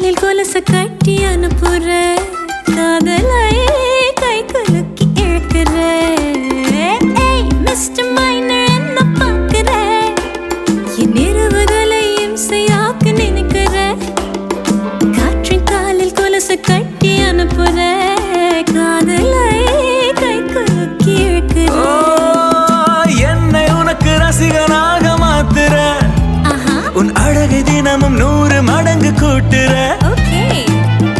காலில் கொலுசு கட்டி அனுப்புற காதலை உன் அழகை தினமும் நூறு மடங்கு கூட்டுற.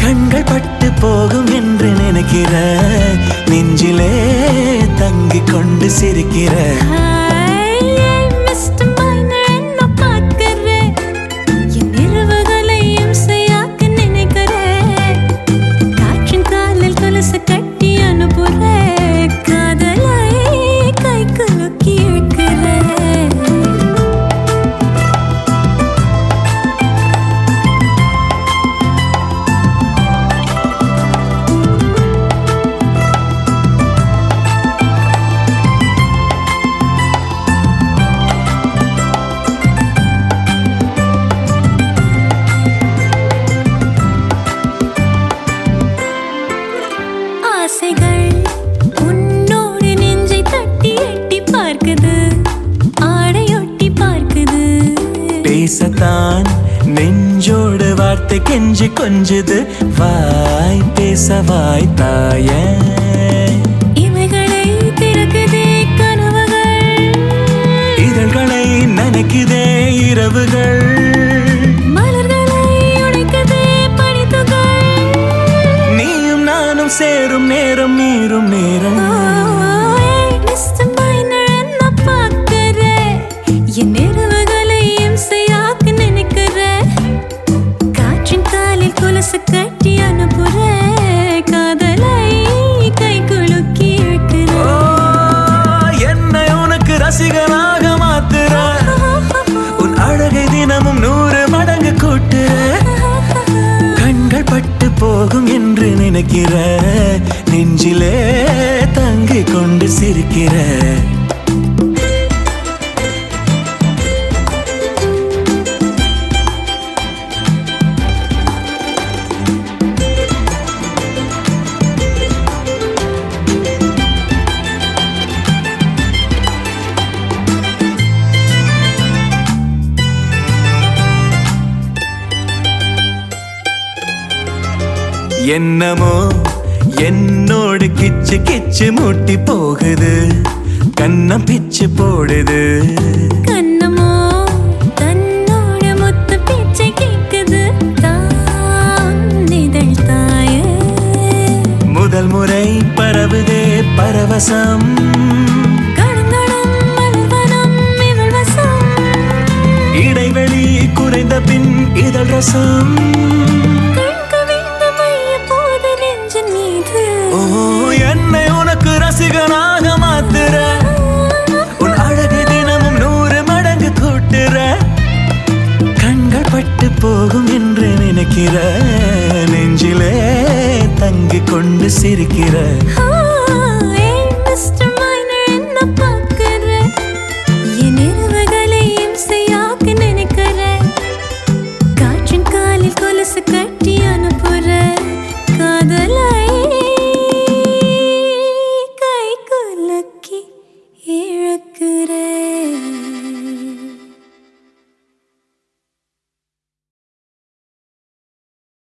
கண்கள் பட்டு போகும் என்று நினைக்கிற. நெஞ்சிலே தங்கிக் கொண்டு சிரிக்கிற. நெஞ்சோடு வார்த்தை கெஞ்சு கொஞ்சுது. வாய் பேச வாய் தாய. இவைகளை திறக்குதே கனவுகள். இதழ்களை நனைக்குதே இரவுகள். சேரும் நேரம் நீரும் நேரம் என்று நினைக்கிற நெஞ்சிலே தங்கிக் கொண்டு சிரிக்கிற. என்னமோ என்னோடு கிச்சு கிச்சு மூட்டி போகுது. கண்ணம் பிச்சு போடுது. கண்ணமோ தன்னோட மொத்த பேச்சை தாய. முதல் முறை பரவுதே பரவசம். இடைவெளி குறைந்த பின் இதழ் ரசம். போகும் என்று நினைக்கிற நெஞ்சிலே தங்கிக் கொண்டு சிரிக்கிற.